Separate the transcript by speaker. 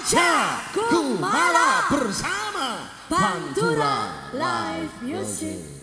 Speaker 1: Aja nah, Kumala bersama Pantura Live Music.